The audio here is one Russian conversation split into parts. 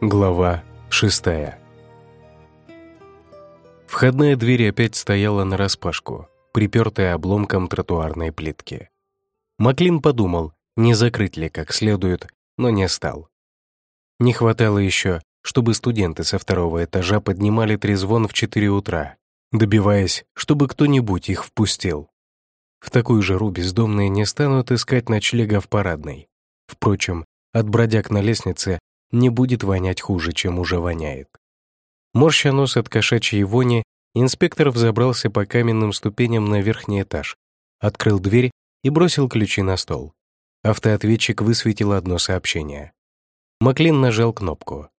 Глава шестая. Входная дверь опять стояла нараспашку, припертая обломком тротуарной плитки. Маклин подумал, не закрыть ли как следует, но не стал. Не хватало еще, чтобы студенты со второго этажа поднимали трезвон в 4 утра, добиваясь, чтобы кто-нибудь их впустил. В такую жару бездомные не станут искать ночлега в парадной. Впрочем, от бродяг на лестнице не будет вонять хуже, чем уже воняет. Морща нос от кошачьей вони, инспектор взобрался по каменным ступеням на верхний этаж, открыл дверь и бросил ключи на стол. Автоответчик высветил одно сообщение. Маклин нажал кнопку.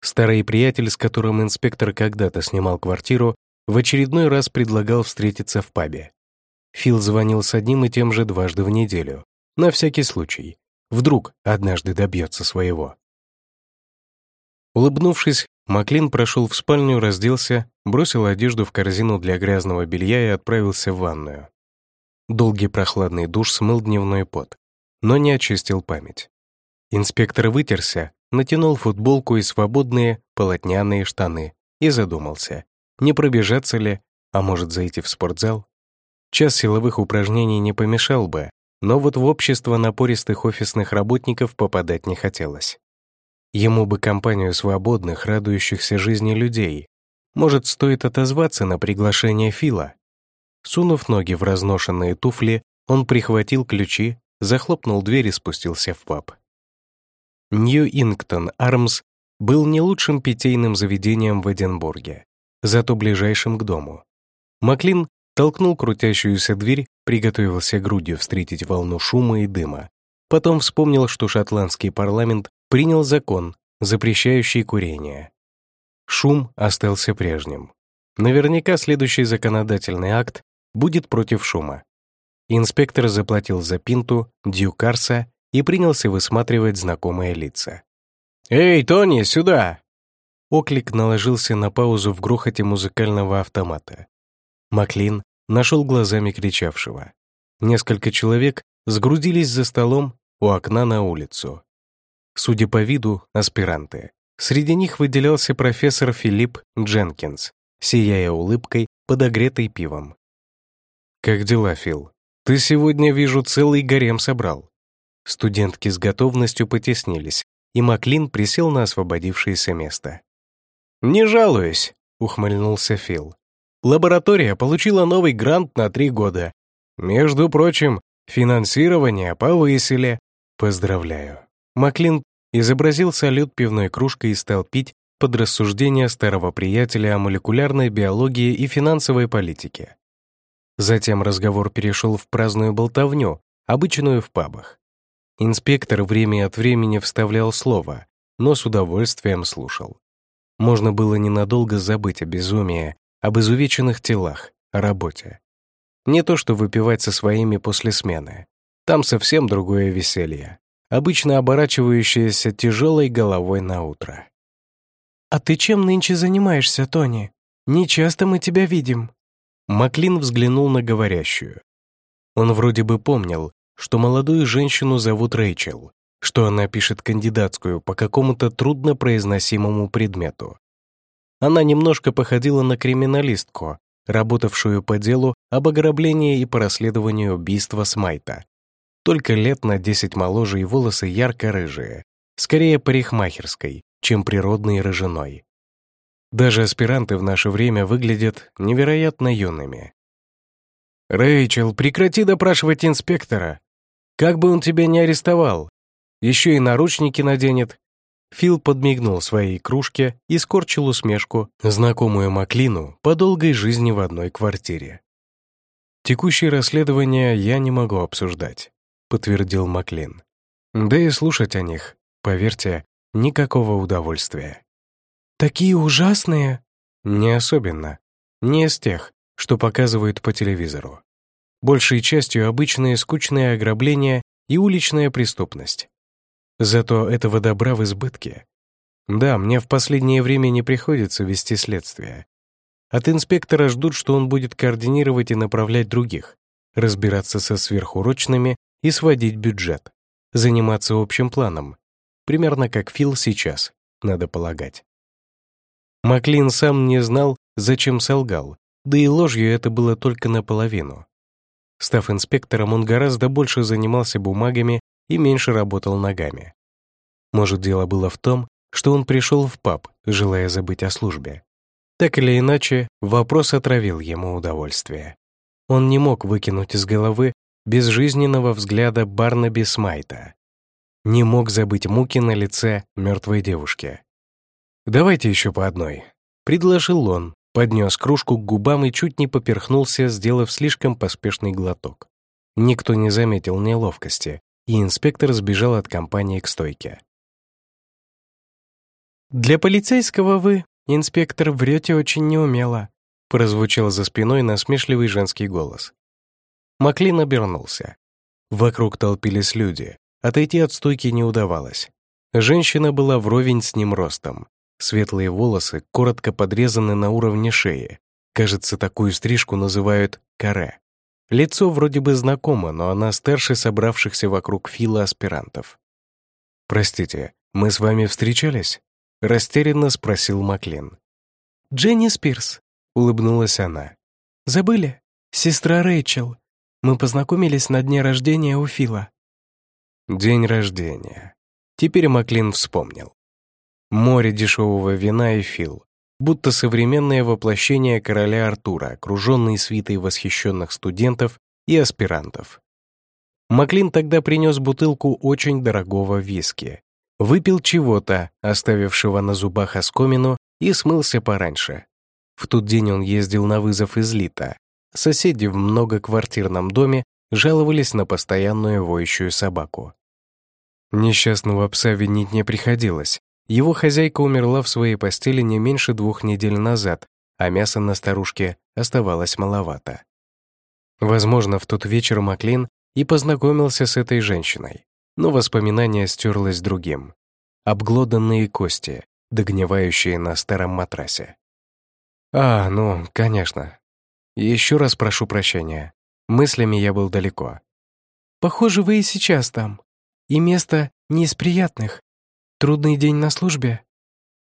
Старый приятель, с которым инспектор когда-то снимал квартиру, в очередной раз предлагал встретиться в пабе. Фил звонил с одним и тем же дважды в неделю, на всякий случай. Вдруг однажды добьется своего. Улыбнувшись, Маклин прошел в спальню, разделся, бросил одежду в корзину для грязного белья и отправился в ванную. Долгий прохладный душ смыл дневной пот, но не очистил память. Инспектор вытерся, натянул футболку и свободные полотняные штаны и задумался, не пробежаться ли, а может зайти в спортзал. Час силовых упражнений не помешал бы, но вот в общество напористых офисных работников попадать не хотелось. Ему бы компанию свободных, радующихся жизни людей. Может, стоит отозваться на приглашение Фила? Сунув ноги в разношенные туфли, он прихватил ключи, захлопнул дверь и спустился в паб. Нью-Ингтон Армс был не лучшим питейным заведением в Эдинбурге, зато ближайшим к дому. Маклин толкнул крутящуюся дверь, приготовился грудью встретить волну шума и дыма. Потом вспомнил, что шотландский парламент принял закон, запрещающий курение. Шум остался прежним. Наверняка следующий законодательный акт будет против шума. Инспектор заплатил за пинту, дьюкарса и принялся высматривать знакомые лица. «Эй, Тони, сюда!» Оклик наложился на паузу в грохоте музыкального автомата. Маклин нашел глазами кричавшего. Несколько человек сгрудились за столом у окна на улицу. Судя по виду, аспиранты. Среди них выделялся профессор Филипп Дженкинс, сияя улыбкой, подогретой пивом. «Как дела, Фил? Ты сегодня, вижу, целый гарем собрал». Студентки с готовностью потеснились, и Маклин присел на освободившееся место. «Не жалуюсь», — ухмыльнулся Фил. «Лаборатория получила новый грант на три года. Между прочим, финансирование повысили. Поздравляю». Маклин изобразил салют пивной кружкой и стал пить под рассуждения старого приятеля о молекулярной биологии и финансовой политике. Затем разговор перешел в праздную болтовню, обычную в пабах. Инспектор время от времени вставлял слово, но с удовольствием слушал. Можно было ненадолго забыть о безумии, об изувеченных телах, о работе. Не то что выпивать со своими после смены. Там совсем другое веселье обычно оборачивающаяся тяжелой головой на утро. «А ты чем нынче занимаешься, Тони? Не часто мы тебя видим». Маклин взглянул на говорящую. Он вроде бы помнил, что молодую женщину зовут Рэйчел, что она пишет кандидатскую по какому-то труднопроизносимому предмету. Она немножко походила на криминалистку, работавшую по делу об ограблении и по расследованию убийства Смайта, только лет на 10 моложе и волосы ярко-рыжие, скорее парикмахерской, чем природной рыжиной. Даже аспиранты в наше время выглядят невероятно юными. «Рэйчел, прекрати допрашивать инспектора. Как бы он тебя не арестовал. Еще и наручники наденет». Фил подмигнул своей кружке и скорчил усмешку, знакомую Маклину по долгой жизни в одной квартире. Текущее расследование я не могу обсуждать. — подтвердил Маклин. «Да и слушать о них, поверьте, никакого удовольствия». «Такие ужасные?» «Не особенно. Не из тех, что показывают по телевизору. Большей частью обычные скучные ограбления и уличная преступность. Зато этого добра в избытке. Да, мне в последнее время не приходится вести следствие. От инспектора ждут, что он будет координировать и направлять других, разбираться со сверхурочными и сводить бюджет, заниматься общим планом, примерно как Фил сейчас. надо полагать. Маклин сам не знал, зачем солгал, да и ложью это было только наполовину. Став инспектором, он гораздо больше занимался бумагами и меньше работал ногами. Может, дело было в том, что он пришел в паб, желая забыть о службе. Так или иначе, вопрос отравил ему удовольствие. Он не мог выкинуть из головы безжизненного взгляда Барнаби Смайта. Не мог забыть муки на лице мертвой девушки. «Давайте еще по одной», — предложил он, поднес кружку к губам и чуть не поперхнулся, сделав слишком поспешный глоток. Никто не заметил неловкости, и инспектор сбежал от компании к стойке. «Для полицейского вы, инспектор, врете очень неумело», прозвучал за спиной насмешливый женский голос. Маклин обернулся. Вокруг толпились люди. Отойти от стойки не удавалось. Женщина была вровень с ним ростом. Светлые волосы коротко подрезаны на уровне шеи. Кажется, такую стрижку называют «каре». Лицо вроде бы знакомо, но она старше собравшихся вокруг Фила аспирантов. «Простите, мы с вами встречались?» — растерянно спросил Маклин. «Дженни Спирс», — улыбнулась она. «Забыли? Сестра Рэйчел. Мы познакомились на дне рождения у Фила». День рождения. Теперь Маклин вспомнил. Море дешевого вина и Фил, будто современное воплощение короля Артура, окруженный свитой восхищенных студентов и аспирантов. Маклин тогда принес бутылку очень дорогого виски, Выпил чего-то, оставившего на зубах оскомину, и смылся пораньше. В тот день он ездил на вызов из Лита. Соседи в многоквартирном доме жаловались на постоянную воющую собаку. Несчастного пса винить не приходилось. Его хозяйка умерла в своей постели не меньше двух недель назад, а мяса на старушке оставалось маловато. Возможно, в тот вечер Маклин и познакомился с этой женщиной но воспоминание стерлось другим. Обглоданные кости, догнивающие на старом матрасе. «А, ну, конечно. Еще раз прошу прощения. Мыслями я был далеко». «Похоже, вы и сейчас там. И место не из приятных. Трудный день на службе?»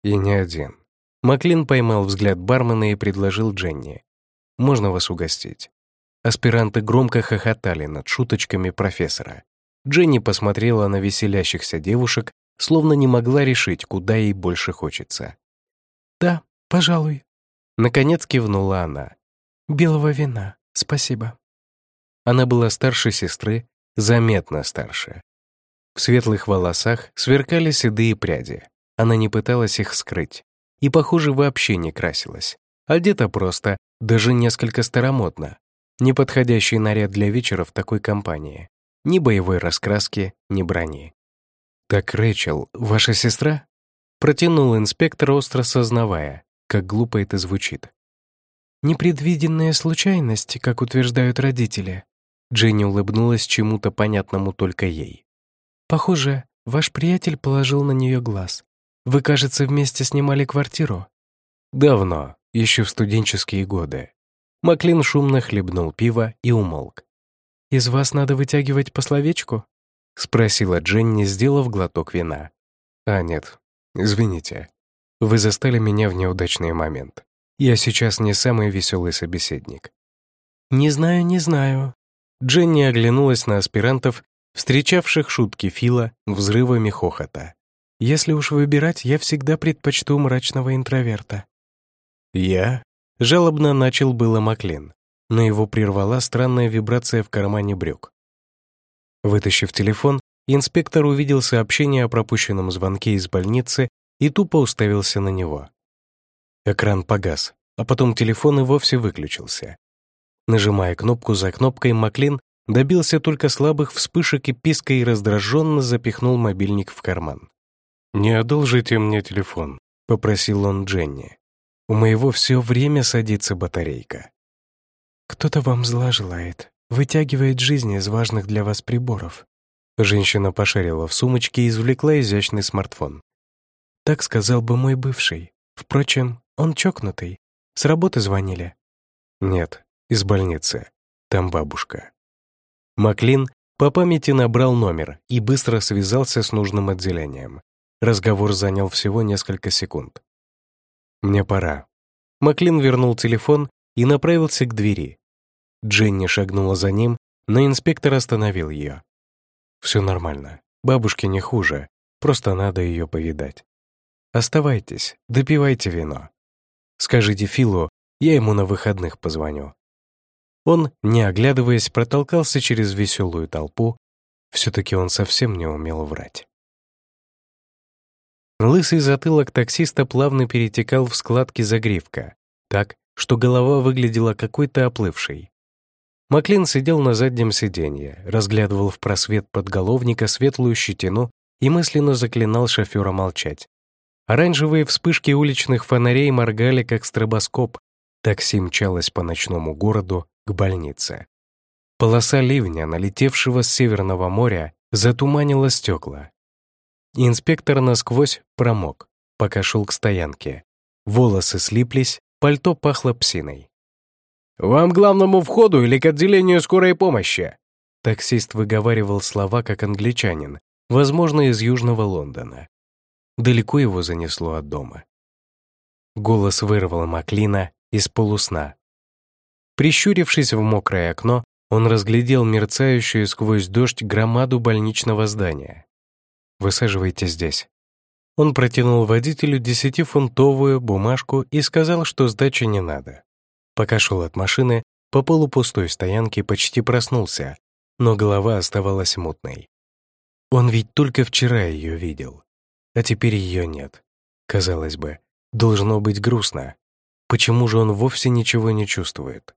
И не один. Маклин поймал взгляд бармена и предложил Дженни. «Можно вас угостить?» Аспиранты громко хохотали над шуточками профессора. Дженни посмотрела на веселящихся девушек, словно не могла решить, куда ей больше хочется. «Да, пожалуй». Наконец кивнула она. «Белого вина, спасибо». Она была старше сестры, заметно старше. В светлых волосах сверкали седые пряди. Она не пыталась их скрыть. И, похоже, вообще не красилась. Одета просто, даже несколько старомодно. Неподходящий наряд для вечера в такой компании. Ни боевой раскраски, ни брони. «Так, Рэйчел, ваша сестра?» Протянул инспектор, остро сознавая, как глупо это звучит. «Непредвиденная случайность, как утверждают родители». Дженни улыбнулась чему-то понятному только ей. «Похоже, ваш приятель положил на нее глаз. Вы, кажется, вместе снимали квартиру?» «Давно, еще в студенческие годы». Маклин шумно хлебнул пиво и умолк. «Из вас надо вытягивать по словечку?» — спросила Дженни, сделав глоток вина. «А, нет, извините. Вы застали меня в неудачный момент. Я сейчас не самый веселый собеседник». «Не знаю, не знаю». Дженни оглянулась на аспирантов, встречавших шутки Фила взрывами хохота. «Если уж выбирать, я всегда предпочту мрачного интроверта». «Я?» — жалобно начал было Маклин, но его прервала странная вибрация в кармане брюк. Вытащив телефон, инспектор увидел сообщение о пропущенном звонке из больницы и тупо уставился на него. Экран погас, а потом телефон и вовсе выключился. Нажимая кнопку за кнопкой, Маклин добился только слабых вспышек и писка и раздраженно запихнул мобильник в карман. «Не одолжите мне телефон», — попросил он Дженни. «У моего все время садится батарейка». «Кто-то вам зла желает, вытягивает жизнь из важных для вас приборов». Женщина пошарила в сумочке и извлекла изящный смартфон. «Так сказал бы мой бывший. Впрочем, он чокнутый. С работы звонили?» «Нет, из больницы. Там бабушка». Маклин по памяти набрал номер и быстро связался с нужным отделением. Разговор занял всего несколько секунд. «Мне пора». Маклин вернул телефон и направился к двери. Дженни шагнула за ним, но инспектор остановил ее. «Все нормально. Бабушке не хуже. Просто надо ее повидать. Оставайтесь, допивайте вино. Скажите Филу, я ему на выходных позвоню». Он, не оглядываясь, протолкался через веселую толпу. Все-таки он совсем не умел врать. Лысый затылок таксиста плавно перетекал в складки загривка, так, что голова выглядела какой-то оплывшей. Маклин сидел на заднем сиденье, разглядывал в просвет подголовника светлую щетину и мысленно заклинал шофера молчать. Оранжевые вспышки уличных фонарей моргали, как стробоскоп. Такси мчалось по ночному городу к больнице. Полоса ливня, налетевшего с Северного моря, затуманила стекла. Инспектор насквозь промок, пока шел к стоянке. Волосы слиплись, пальто пахло псиной. «Вам к главному входу или к отделению скорой помощи?» Таксист выговаривал слова как англичанин, возможно, из Южного Лондона. Далеко его занесло от дома. Голос вырвал Маклина из полусна. Прищурившись в мокрое окно, он разглядел мерцающую сквозь дождь громаду больничного здания. «Высаживайте здесь». Он протянул водителю десятифунтовую бумажку и сказал, что сдачи не надо. Пока шел от машины, по полупустой стоянке почти проснулся, но голова оставалась мутной. Он ведь только вчера ее видел, а теперь ее нет. Казалось бы, должно быть грустно. Почему же он вовсе ничего не чувствует?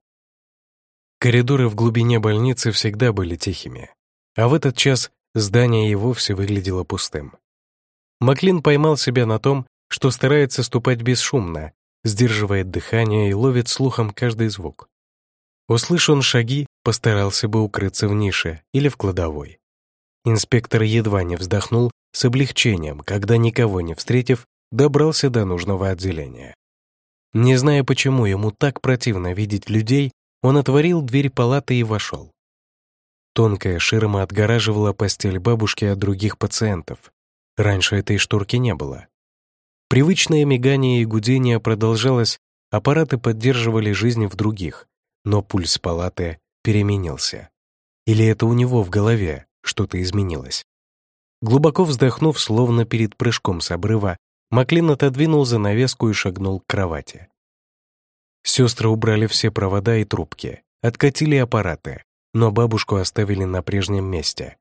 Коридоры в глубине больницы всегда были тихими, а в этот час здание и вовсе выглядело пустым. Маклин поймал себя на том, что старается ступать бесшумно, сдерживает дыхание и ловит слухом каждый звук. Услышь он шаги, постарался бы укрыться в нише или в кладовой. Инспектор едва не вздохнул с облегчением, когда, никого не встретив, добрался до нужного отделения. Не зная почему ему так противно видеть людей, он отворил дверь палаты и вошел. Тонкая ширма отгораживала постель бабушки от других пациентов. Раньше этой шторки не было. Привычное мигание и гудение продолжалось, аппараты поддерживали жизнь в других, но пульс палаты переменился. Или это у него в голове что-то изменилось? Глубоко вздохнув, словно перед прыжком с обрыва, Маклин отодвинул занавеску и шагнул к кровати. Сестры убрали все провода и трубки, откатили аппараты, но бабушку оставили на прежнем месте.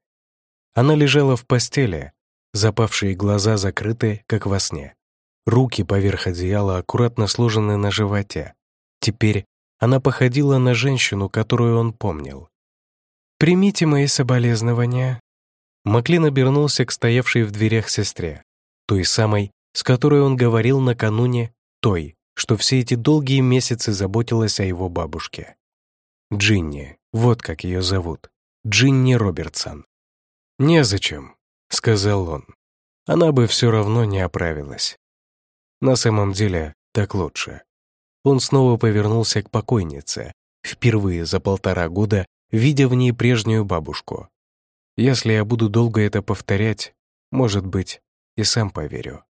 Она лежала в постели, запавшие глаза закрыты, как во сне. Руки поверх одеяла аккуратно сложены на животе. Теперь она походила на женщину, которую он помнил. «Примите мои соболезнования». Маклин обернулся к стоявшей в дверях сестре, той самой, с которой он говорил накануне, той, что все эти долгие месяцы заботилась о его бабушке. Джинни, вот как ее зовут, Джинни Робертсон. «Незачем», — сказал он. «Она бы все равно не оправилась. На самом деле, так лучше. Он снова повернулся к покойнице, впервые за полтора года видя в ней прежнюю бабушку. Если я буду долго это повторять, может быть, и сам поверю.